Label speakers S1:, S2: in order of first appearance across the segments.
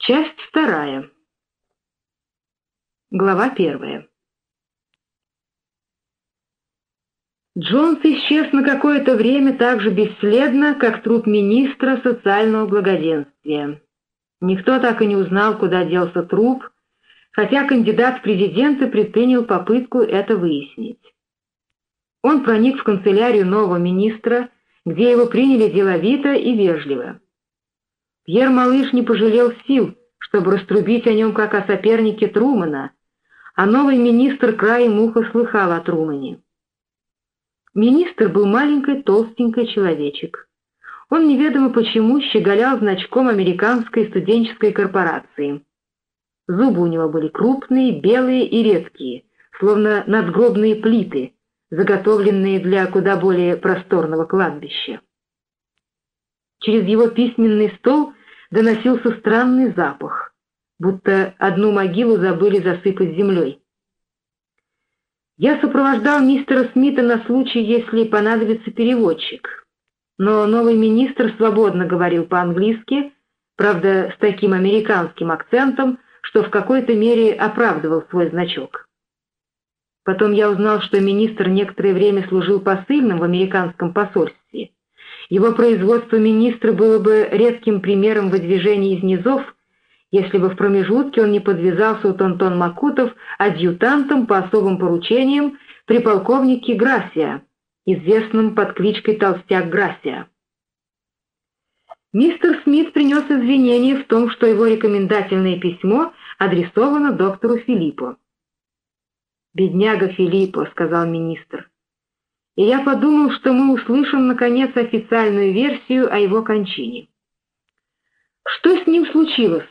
S1: Часть вторая. Глава первая. Джонс исчез на какое-то время так же бесследно, как труп министра социального благоденствия. Никто так и не узнал, куда делся труп, хотя кандидат в президенты предпринял попытку это выяснить. Он проник в канцелярию нового министра, где его приняли деловито и вежливо. Пьер Малыш не пожалел сил, чтобы раструбить о нем как о сопернике Трумана, а новый министр краем уха слыхал о Трумане. Министр был маленький толстенький человечек. Он неведомо почему щеголял значком американской студенческой корпорации. Зубы у него были крупные, белые и редкие, словно надгробные плиты, заготовленные для куда более просторного кладбища. Через его письменный стол доносился странный запах, будто одну могилу забыли засыпать землей. Я сопровождал мистера Смита на случай, если понадобится переводчик. Но новый министр свободно говорил по-английски, правда, с таким американским акцентом, что в какой-то мере оправдывал свой значок. Потом я узнал, что министр некоторое время служил посыльным в американском посольстве, его производство министра было бы редким примером выдвижения из низов, если бы в промежутке он не подвязался у Тонтон Макутов адъютантом по особым поручениям при полковнике Грасия, известном под кличкой Толстяк Грасия. Мистер Смит принес извинения в том, что его рекомендательное письмо адресовано доктору Филиппу. «Бедняга Филиппо», — сказал министр, и я подумал, что мы услышим, наконец, официальную версию о его кончине. «Что с ним случилось?»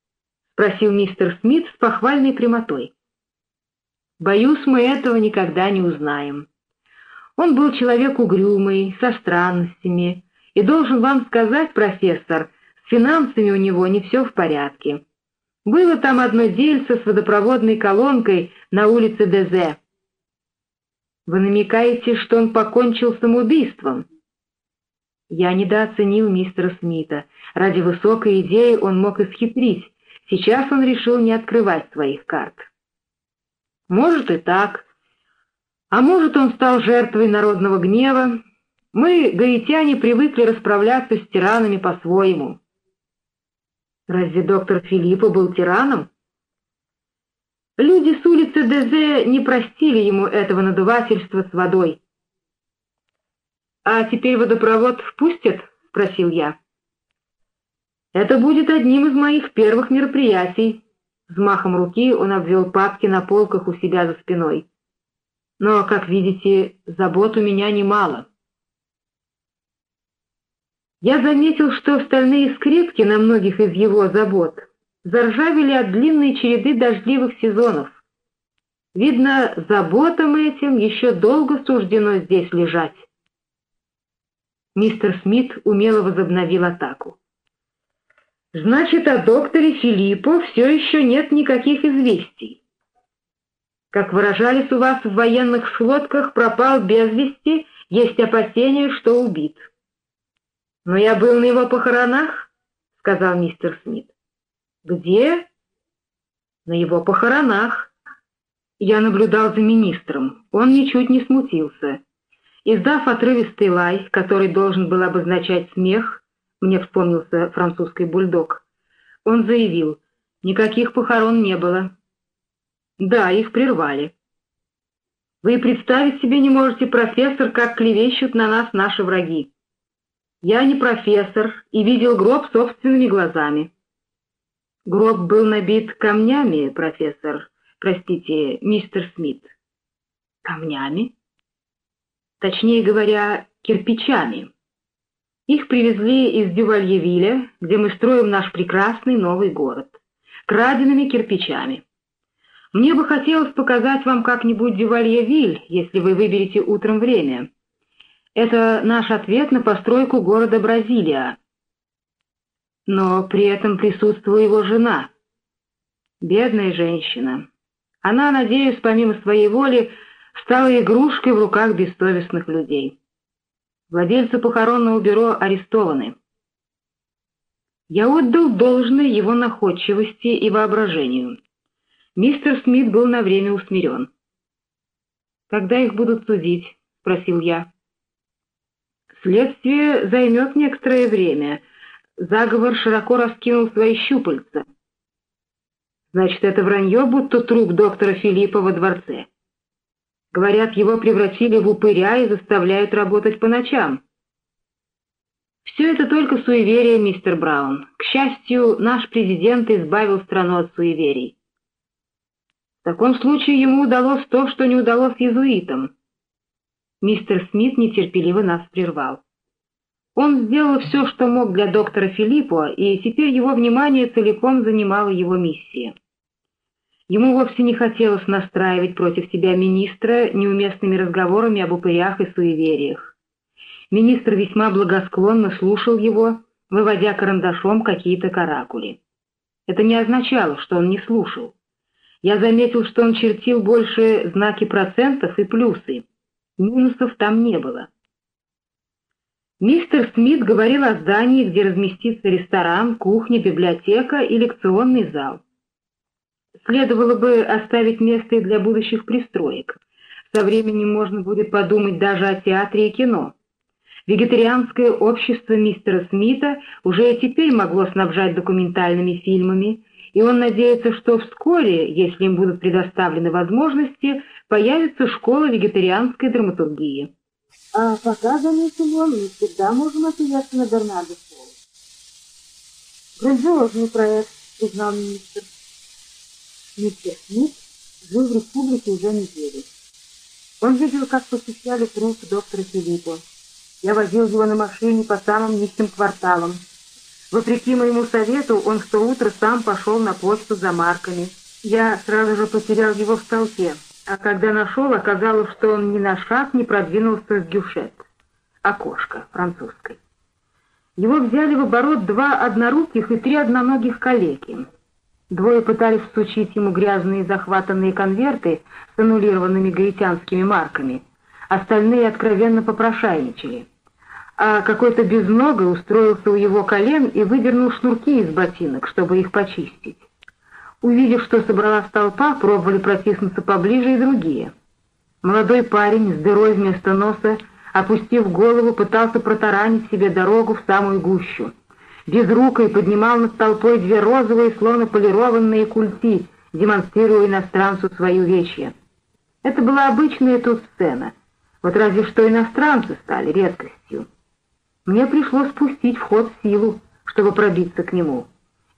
S1: — спросил мистер Смит с похвальной прямотой. «Боюсь, мы этого никогда не узнаем. Он был человек угрюмый, со странностями, и должен вам сказать, профессор, с финансами у него не все в порядке. Было там одно дельце с водопроводной колонкой на улице Дезе. Вы намекаете, что он покончил самоубийством? Я недооценил мистера Смита. Ради высокой идеи он мог исхитрить. Сейчас он решил не открывать своих карт. Может и так. А может, он стал жертвой народного гнева. Мы, гаитяне, привыкли расправляться с тиранами по-своему. Разве доктор Филиппо был тираном? Люди с улицы Дезе не простили ему этого надувательства с водой. «А теперь водопровод впустят?» — спросил я. «Это будет одним из моих первых мероприятий». Взмахом руки он обвел папки на полках у себя за спиной. «Но, как видите, забот у меня немало». Я заметил, что стальные скрепки на многих из его забот заржавели от длинной череды дождливых сезонов. Видно, заботам этим еще долго суждено здесь лежать. Мистер Смит умело возобновил атаку. «Значит, о докторе Филиппо все еще нет никаких известий. Как выражались у вас в военных сводках, пропал без вести, есть опасения, что убит». «Но я был на его похоронах», — сказал мистер Смит. «Где?» «На его похоронах». Я наблюдал за министром. Он ничуть не смутился. Издав отрывистый лай, который должен был обозначать смех, мне вспомнился французский бульдог, он заявил, никаких похорон не было. Да, их прервали. Вы представить себе не можете, профессор, как клевещут на нас наши враги. Я не профессор и видел гроб собственными глазами. Гроб был набит камнями, профессор, простите, мистер Смит. Камнями? Точнее говоря, кирпичами. Их привезли из Дювальевиля, где мы строим наш прекрасный новый город. Краденными кирпичами. Мне бы хотелось показать вам как-нибудь Дювальевиль, если вы выберете утром время. Это наш ответ на постройку города Бразилия, но при этом присутствовала его жена. Бедная женщина. Она, надеюсь, помимо своей воли, стала игрушкой в руках бессовестных людей. Владельцы похоронного бюро арестованы. Я отдал должное его находчивости и воображению. Мистер Смит был на время усмирен. «Когда их будут судить?» — спросил я. «Следствие займет некоторое время. Заговор широко раскинул свои щупальца. Значит, это вранье, будто труп доктора Филиппа во дворце. Говорят, его превратили в упыря и заставляют работать по ночам. Все это только суеверие, мистер Браун. К счастью, наш президент избавил страну от суеверий. В таком случае ему удалось то, что не удалось иезуитам. Мистер Смит нетерпеливо нас прервал. Он сделал все, что мог для доктора Филиппа, и теперь его внимание целиком занимала его миссия. Ему вовсе не хотелось настраивать против себя министра неуместными разговорами об упырях и суевериях. Министр весьма благосклонно слушал его, выводя карандашом какие-то каракули. Это не означало, что он не слушал. Я заметил, что он чертил больше знаки процентов и плюсы. Минусов там не было. Мистер Смит говорил о здании, где разместится ресторан, кухня, библиотека и лекционный зал. Следовало бы оставить место и для будущих пристроек. Со временем можно будет подумать даже о театре и кино. Вегетарианское общество мистера Смита уже и теперь могло снабжать документальными фильмами, и он надеется, что вскоре, если им будут предоставлены возможности, появится школа вегетарианской драматургии. А пока, заметил он, мы всегда можем опереться на Бернарда Фолл. Грандиозный проект, признал министр. Мистер Смит жил в республике уже неделю. Он видел, как посещали труп доктора Филиппа. Я возил его на машине по самым низким кварталам. Вопреки моему совету, он в то утро сам пошел на почту за марками. Я сразу же потерял его в толпе, а когда нашел, оказалось, что он ни на шаг не продвинулся с Гюшет, окошко французской. Его взяли в оборот два одноруких и три одноногих калеки. Двое пытались всучить ему грязные захватанные конверты с аннулированными гаитянскими марками, остальные откровенно попрошайничали. А какой-то безногой устроился у его колен и выдернул шнурки из ботинок, чтобы их почистить. Увидев, что собралась толпа, пробовали протиснуться поближе и другие. Молодой парень с дырой вместо носа, опустив голову, пытался протаранить себе дорогу в самую гущу безрукой поднимал над толпой две розовые, словно полированные культи, демонстрируя иностранцу свою вещи. Это была обычная тут сцена, вот разве что иностранцы стали редкостью. Мне пришлось спустить в ход силу, чтобы пробиться к нему,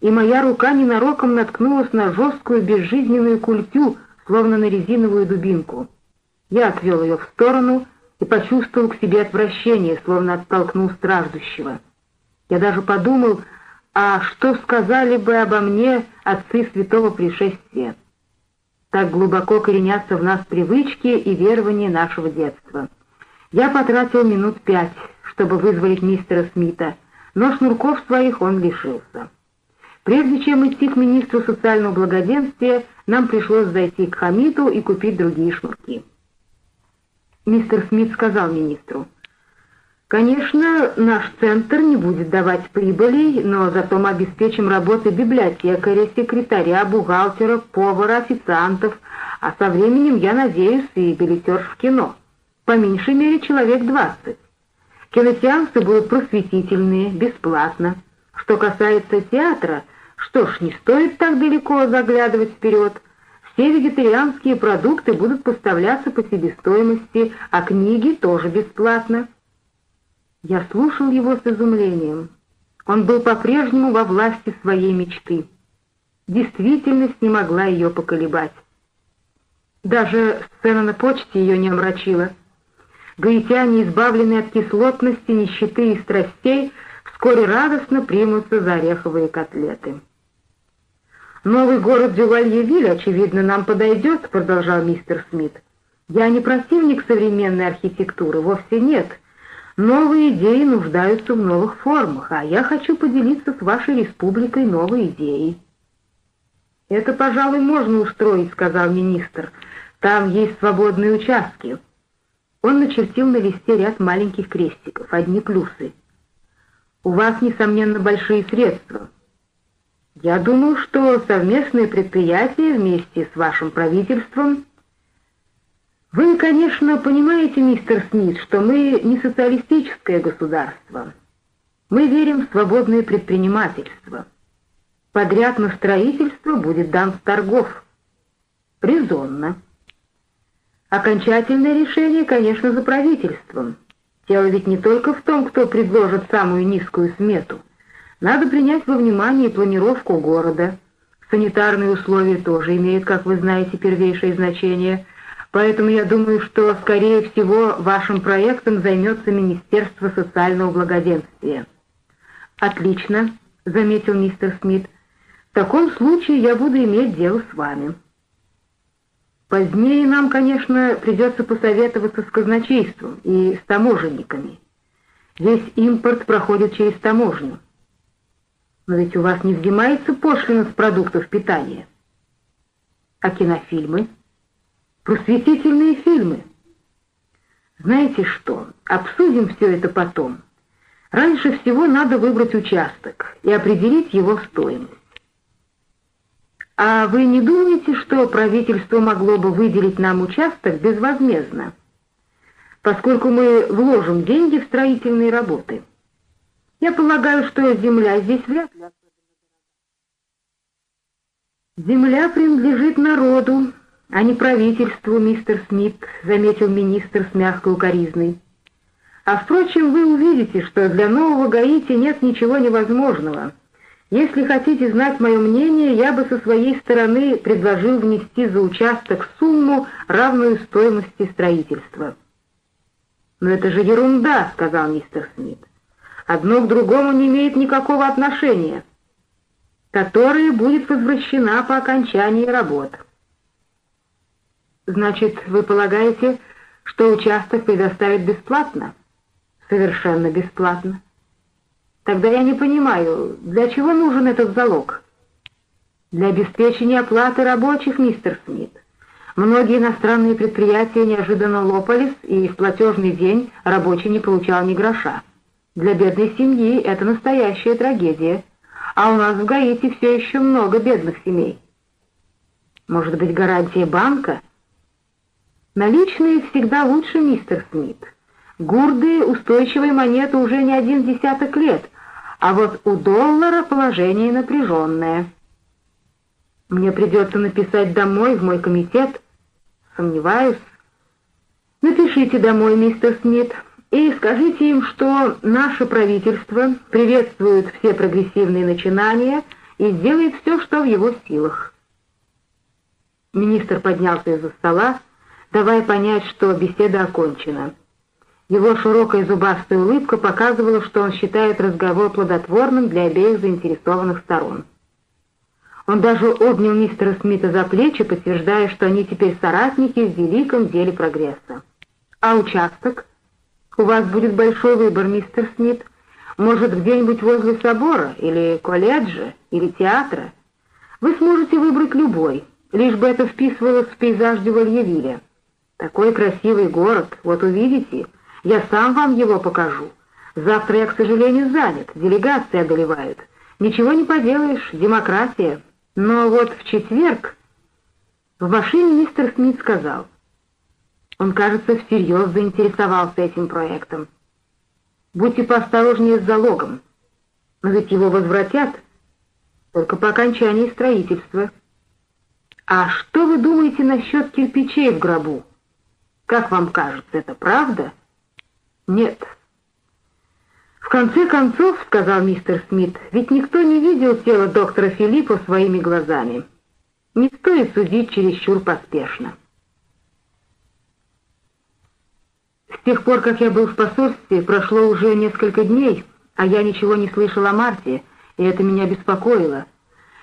S1: и моя рука ненароком наткнулась на жесткую безжизненную культю, словно на резиновую дубинку. Я отвел ее в сторону и почувствовал к себе отвращение, словно оттолкнул страждущего. Я даже подумал, а что сказали бы обо мне отцы святого пришествия? Так глубоко коренятся в нас привычки и верования нашего детства. Я потратил минут пять, чтобы вызволить мистера Смита, но шнурков своих он лишился. Прежде чем идти к министру социального благоденствия, нам пришлось зайти к Хамиту и купить другие шнурки. Мистер Смит сказал министру, Конечно, наш центр не будет давать прибыли, но зато мы обеспечим работы библиотекаря, секретаря, бухгалтера, повара, официантов, а со временем, я надеюсь, и билетерш в кино. По меньшей мере человек двадцать. Киносеансы будут просветительные, бесплатно. Что касается театра, что ж, не стоит так далеко заглядывать вперед. Все вегетарианские продукты будут поставляться по себестоимости, а книги тоже бесплатно. Я слушал его с изумлением. Он был по-прежнему во власти своей мечты. Действительность не могла ее поколебать. Даже сцена на почте ее не омрачила. Гаитяне, избавленные от кислотности, нищеты и страстей, вскоре радостно примутся за ореховые котлеты. «Новый город Дювальевиль, очевидно, нам подойдет», — продолжал мистер Смит. «Я не противник современной архитектуры, вовсе нет». Новые идеи нуждаются в новых формах, а я хочу поделиться с вашей республикой новой идеей. «Это, пожалуй, можно устроить», — сказал министр. «Там есть свободные участки». Он начертил на листе ряд маленьких крестиков, одни плюсы. У вас, несомненно, большие средства. Я думаю, что совместные предприятия вместе с вашим правительством... Вы, конечно, понимаете, мистер Смит, что мы не социалистическое государство. Мы верим в свободное предпринимательство. Подряд на строительство будет дан с торгов. Резонно. Окончательное решение, конечно, за правительством. Дело ведь не только в том, кто предложит самую низкую смету. Надо принять во внимание планировку города. Санитарные условия тоже имеют, как вы знаете, первейшее значение. Поэтому я думаю, что, скорее всего, вашим проектом займется Министерство социального благоденствия. «Отлично», — заметил мистер Смит. «В таком случае я буду иметь дело с вами». Позднее нам, конечно, придется посоветоваться с казначейством и с таможенниками. Весь импорт проходит через таможню. Но ведь у вас не взимается пошлина с продуктов питания. А кинофильмы? Просветительные фильмы. Знаете что, обсудим все это потом. Раньше всего надо выбрать участок и определить его стоимость. А вы не думаете, что правительство могло бы выделить нам участок безвозмездно, поскольку мы вложим деньги в строительные работы? Я полагаю, что земля здесь вряд ли. Земля принадлежит народу, а не правительству, мистер Смит, заметил министр с мягкой укоризной. А впрочем, вы увидите, что для нового Гаити нет ничего невозможного. Если хотите знать мое мнение, я бы со своей стороны предложил внести за участок сумму, равную стоимости строительства. «Но это же ерунда», — сказал мистер Смит. «Одно к другому не имеет никакого отношения, которое будет возвращена по окончании работ». «Значит, вы полагаете, что участок предоставят бесплатно?» «Совершенно бесплатно». Тогда я не понимаю, для чего нужен этот залог? Для обеспечения оплаты рабочих, мистер Смит. Многие иностранные предприятия неожиданно лопались, и в платежный день рабочий не получал ни гроша. Для бедной семьи это настоящая трагедия, а у нас в Гаити все еще много бедных семей. Может быть, гарантия банка? Наличные всегда лучше, мистер Смит. Гурды — устойчивые монеты уже не один десяток лет, а вот у доллара положение напряженное. Мне придется написать домой в мой комитет. Сомневаюсь. Напишите домой, мистер Смит, и скажите им, что наше правительство приветствует все прогрессивные начинания и сделает все, что в его силах. Министр поднялся из-за стола, давая понять, что беседа окончена. Его широкая зубастая улыбка показывала, что он считает разговор плодотворным для обеих заинтересованных сторон. Он даже обнял мистера Смита за плечи, подтверждая, что они теперь соратники в великом деле прогресса. «А участок? У вас будет большой выбор, мистер Смит. Может, где-нибудь возле собора, или колледжа, или театра? Вы сможете выбрать любой, лишь бы это вписывалось в пейзаж Дювальевиля. Такой красивый город, вот увидите». Я сам вам его покажу. Завтра я, к сожалению, занят, делегации одолевают. Ничего не поделаешь, демократия. Но вот в четверг в машине мистер Смит сказал. Он, кажется, всерьез заинтересовался этим проектом. Будьте поосторожнее с залогом. Но ведь его возвратят только по окончании строительства. А что вы думаете насчет кирпичей в гробу? Как вам кажется, это правда? — нет. В конце концов, сказал мистер Смит, ведь никто не видел тело доктора Филиппа своими глазами. Не стоит судить чересчур поспешно. С тех пор, как я был в посольстве, прошло уже несколько дней, а я ничего не слышал о Марте, и это меня беспокоило.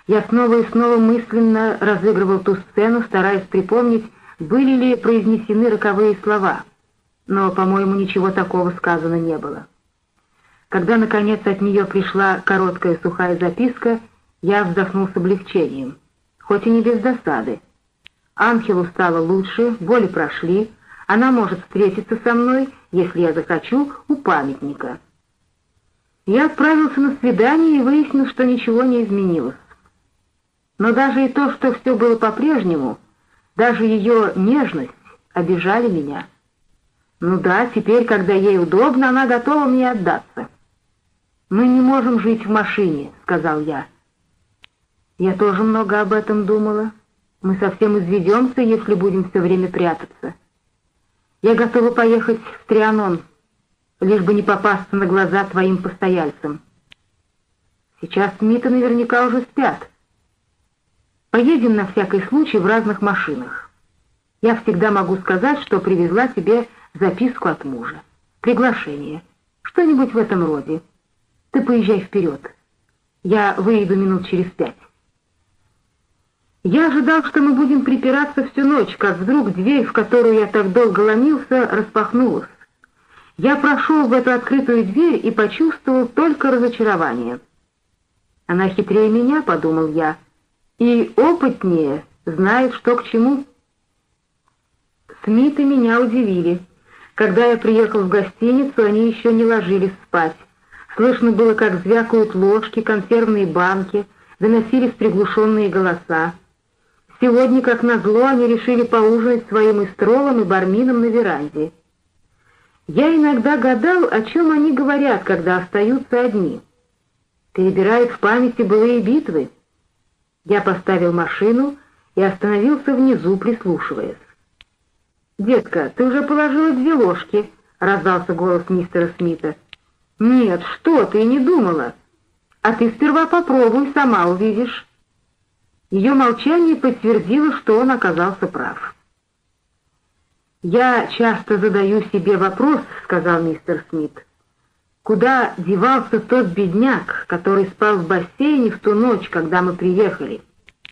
S1: Я снова и снова мысленно разыгрывал ту сцену, стараясь припомнить, были ли произнесены роковые слова — но, по-моему, ничего такого сказано не было. Когда, наконец, от нее пришла короткая сухая записка, я вздохнул с облегчением, хоть и не без досады. Анхелу стало лучше, боли прошли, она может встретиться со мной, если я захочу, у памятника. Я отправился на свидание и выяснил, что ничего не изменилось. Но даже и то, что все было по-прежнему, даже ее нежность обижали меня. Ну да, теперь, когда ей удобно, она готова мне отдаться. «Мы не можем жить в машине», — сказал я. Я тоже много об этом думала. Мы совсем изведемся, если будем все время прятаться. Я готова поехать в Трианон, лишь бы не попасться на глаза твоим постояльцам. Сейчас Смиты наверняка уже спят. Поедем на всякий случай в разных машинах. Я всегда могу сказать, что привезла тебе записку от мужа. Приглашение. Что-нибудь в этом роде. Ты поезжай вперед. Я выйду минут через пять. Я ожидал, что мы будем припираться всю ночь, как вдруг дверь, в которую я так долго ломился, распахнулась. Я прошел в эту открытую дверь и почувствовал только разочарование. Она хитрее меня, подумал я, и опытнее, знает, что к чему. Смиты меня удивили. Когда я приехал в гостиницу, они еще не ложились спать. Слышно было, как звякают ложки, консервные банки, доносились приглушенные голоса. Сегодня, как назло, они решили поужинать своим эстролом и бармином на веранде. Я иногда гадал, о чем они говорят, когда остаются одни. Перебирают в памяти былые битвы. Я поставил машину и остановился внизу, прислушиваясь. «Детка, ты уже положила две ложки», — раздался голос мистера Смита. «Нет, что ты, не думала. А ты сперва попробуй, сама увидишь». Ее молчание подтвердило, что он оказался прав. «Я часто задаю себе вопрос», — сказал мистер Смит, «куда девался тот бедняк, который спал в бассейне в ту ночь, когда мы приехали?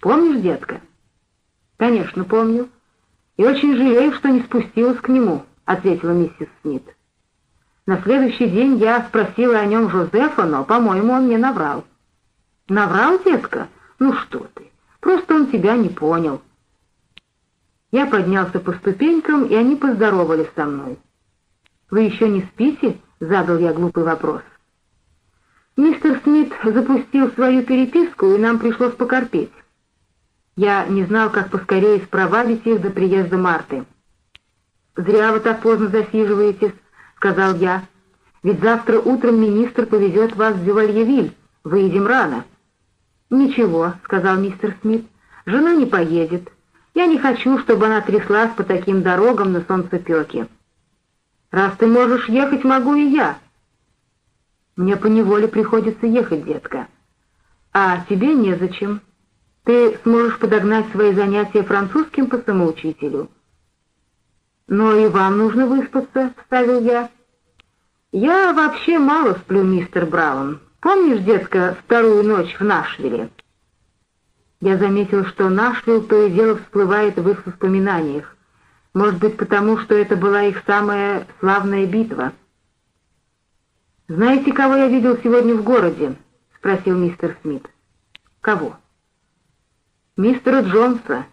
S1: Помнишь, детка?» «Конечно, помню. И очень жалею, что не спустилась к нему», — ответила миссис Смит. На следующий день я спросила о нем Жозефа, но, по-моему, он мне наврал. «Наврал, детка? Ну что ты, просто он тебя не понял». Я поднялся по ступенькам, и они поздоровались со мной. «Вы еще не спите?» — задал я глупый вопрос. Мистер Смит запустил свою переписку, и нам пришлось покорпеть. Я не знал, как поскорее спровадить их до приезда Марты. «Зря вы так поздно засиживаетесь», — сказал я. «Ведь завтра утром министр повезет вас в Дювальевиль. Выедем рано». «Ничего», — сказал мистер Смит, — «жена не поедет. Я не хочу, чтобы она тряслась по таким дорогам на солнцепеке. Раз ты можешь ехать, могу и я. Мне поневоле приходится ехать, детка. А тебе незачем. Ты сможешь подогнать свои занятия французским по самоучителю. Но и вам нужно выспаться, — вставил я. Я вообще мало сплю, мистер Браун. Помнишь, детка, вторую ночь в Нашвилле? Я заметил, что Нашвилл то и дело всплывает в их воспоминаниях. Может быть, потому что это была их самая славная битва. «Знаете, кого я видел сегодня в городе?» — спросил мистер Смит. «Кого?» «Мистера Джонса.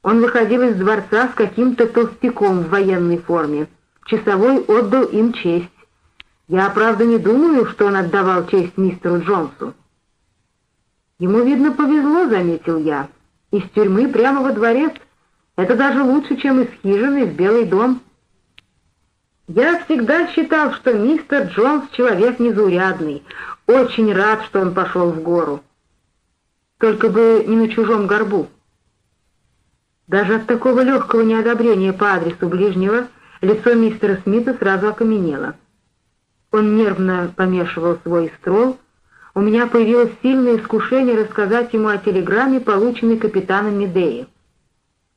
S1: Он выходил из дворца с каким-то толстяком в военной форме. Часовой отдал им честь. Я, правда, не думаю, что он отдавал честь мистеру Джонсу. Ему, видно, повезло, заметил я. Из тюрьмы прямо во дворец. Это даже лучше, чем из хижины в Белый дом. Я всегда считал, что мистер Джонс человек незаурядный. Очень рад, что он пошел в гору. Только бы не на чужом горбу. Даже от такого легкого неодобрения по адресу ближнего лицо мистера Смита сразу окаменело. Он нервно помешивал свой строл, у меня появилось сильное искушение рассказать ему о телеграмме, полученной капитаном Медеи.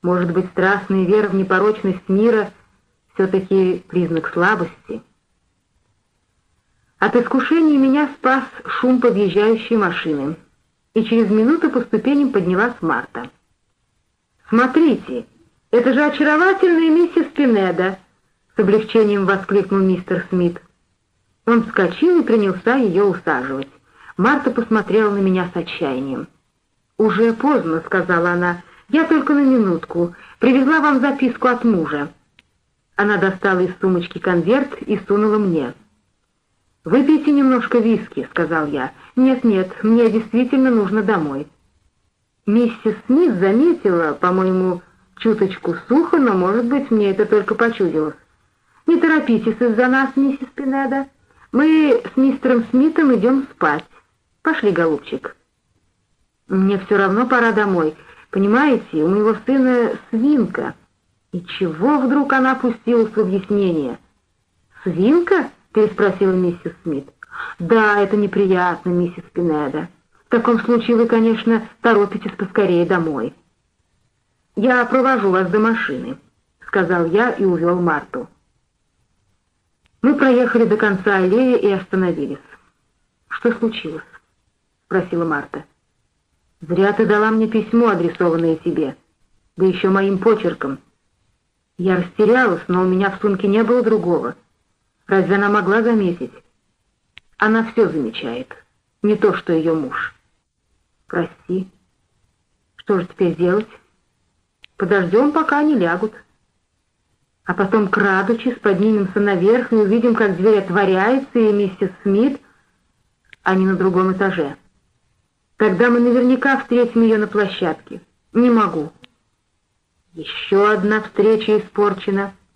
S1: Может быть, страстная вера в непорочность мира все-таки признак слабости? От искушения меня спас шум подъезжающей машины, и через минуту по ступеням поднялась Марта. «Смотрите, это же очаровательная миссис Пинеда!» — с облегчением воскликнул мистер Смит. Он вскочил и принялся ее усаживать. Марта посмотрела на меня с отчаянием. «Уже поздно», — сказала она. «Я только на минутку. Привезла вам записку от мужа». Она достала из сумочки конверт и сунула мне. «Выпейте немножко виски», — сказал я. «Нет-нет, мне действительно нужно домой». Миссис Смит заметила, по-моему, чуточку сухо, но, может быть, мне это только почудилось. «Не торопитесь из-за нас, миссис Пинеда. Мы с мистером Смитом идем спать. Пошли, голубчик». «Мне все равно пора домой. Понимаете, у моего сына свинка». И чего вдруг она пустилась в объяснение? «Свинка?» — переспросила миссис Смит. «Да, это неприятно, миссис Пинеда. В таком случае вы, конечно, торопитесь поскорее домой». «Я провожу вас до машины», — сказал я и увел Марту. Мы проехали до конца аллеи и остановились. «Что случилось?» — спросила Марта. «Зря ты дала мне письмо, адресованное тебе, да еще моим почерком». Я растерялась, но у меня в сумке не было другого. Разве она могла заметить? Она все замечает, не то что ее муж. Прости. Что же теперь делать? Подождем, пока они лягут. А потом, крадучись, поднимемся наверх и увидим, как дверь отворяется, и миссис Смит, они на другом этаже. Тогда мы наверняка встретим ее на площадке. Не могу. Еще одна встреча испорчена —